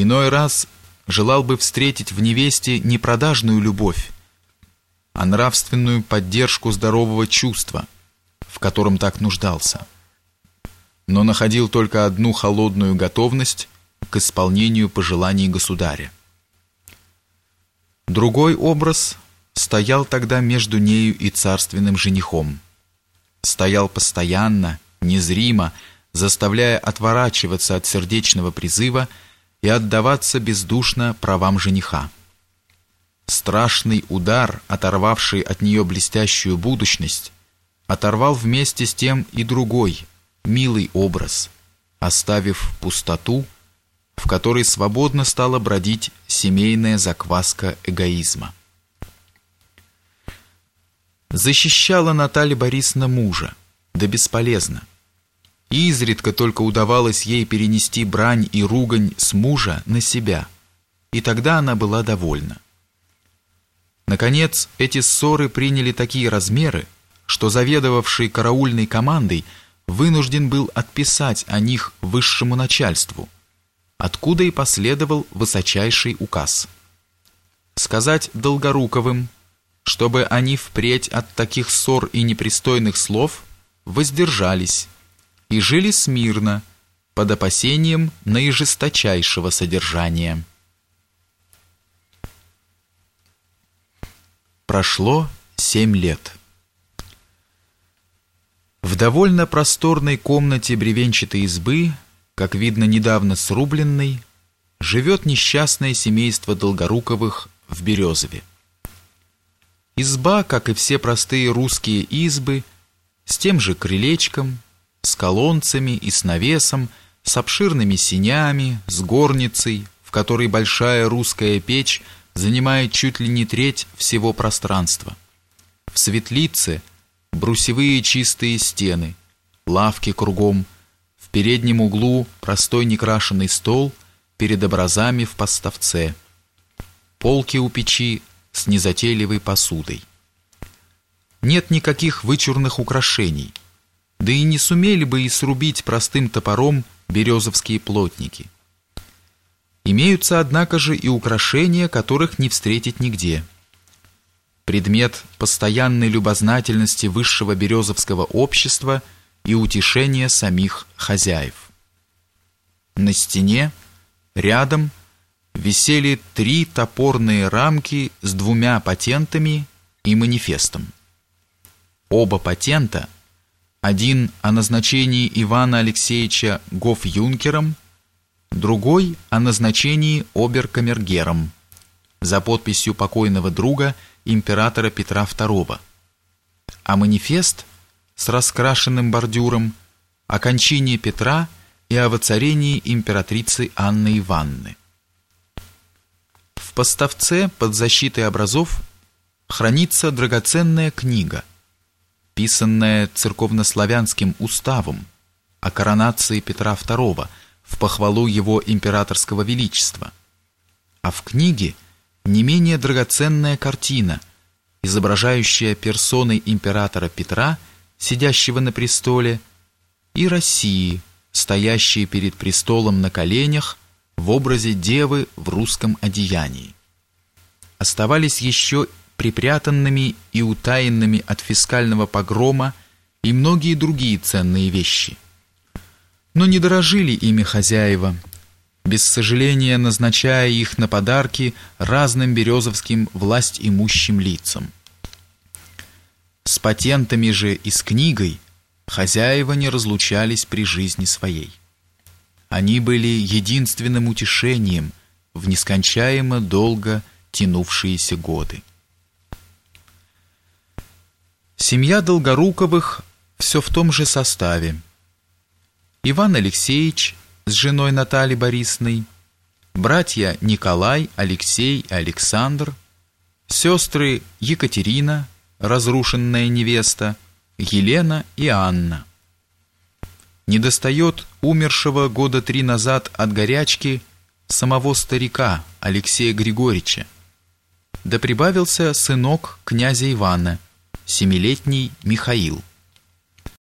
Иной раз желал бы встретить в невесте не продажную любовь, а нравственную поддержку здорового чувства, в котором так нуждался. Но находил только одну холодную готовность к исполнению пожеланий государя. Другой образ стоял тогда между нею и царственным женихом. Стоял постоянно, незримо, заставляя отворачиваться от сердечного призыва и отдаваться бездушно правам жениха. Страшный удар, оторвавший от нее блестящую будущность, оторвал вместе с тем и другой, милый образ, оставив пустоту, в которой свободно стала бродить семейная закваска эгоизма. Защищала Наталья Борисовна мужа, да бесполезно. Изредка только удавалось ей перенести брань и ругань с мужа на себя, и тогда она была довольна. Наконец, эти ссоры приняли такие размеры, что заведовавший караульной командой вынужден был отписать о них высшему начальству, откуда и последовал высочайший указ. Сказать Долгоруковым, чтобы они впредь от таких ссор и непристойных слов воздержались и жили смирно, под опасением наижесточайшего содержания. Прошло семь лет. В довольно просторной комнате бревенчатой избы, как видно недавно срубленной, живет несчастное семейство Долгоруковых в Березове. Изба, как и все простые русские избы, с тем же крылечком, с колонцами и с навесом, с обширными синями, с горницей, в которой большая русская печь занимает чуть ли не треть всего пространства. В светлице брусевые чистые стены, лавки кругом, в переднем углу простой некрашенный стол перед образами в поставце, полки у печи с незатейливой посудой. Нет никаких вычурных украшений – да и не сумели бы и срубить простым топором березовские плотники. Имеются, однако же, и украшения, которых не встретить нигде. Предмет постоянной любознательности высшего березовского общества и утешения самих хозяев. На стене, рядом, висели три топорные рамки с двумя патентами и манифестом. Оба патента – один о назначении Ивана Алексеевича гоф-юнкером, другой о назначении оберкамергером за подписью покойного друга императора Петра II. А манифест с раскрашенным бордюром о кончине Петра и о воцарении императрицы Анны Ивановны. В поставце под защитой образов хранится драгоценная книга – писанное церковнославянским уставом о коронации Петра II в похвалу его императорского величества. А в книге не менее драгоценная картина, изображающая персоны императора Петра, сидящего на престоле, и России, стоящей перед престолом на коленях в образе девы в русском одеянии. Оставались еще припрятанными и утаенными от фискального погрома и многие другие ценные вещи. Но не дорожили ими хозяева, без сожаления назначая их на подарки разным березовским власть имущим лицам. С патентами же и с книгой хозяева не разлучались при жизни своей. Они были единственным утешением в нескончаемо долго тянувшиеся годы. Семья Долгоруковых все в том же составе. Иван Алексеевич с женой Натальей Борисовной, братья Николай, Алексей и Александр, сестры Екатерина, разрушенная невеста, Елена и Анна. Недостает умершего года три назад от горячки самого старика Алексея Григорьевича. Да прибавился сынок князя Ивана – семилетний Михаил.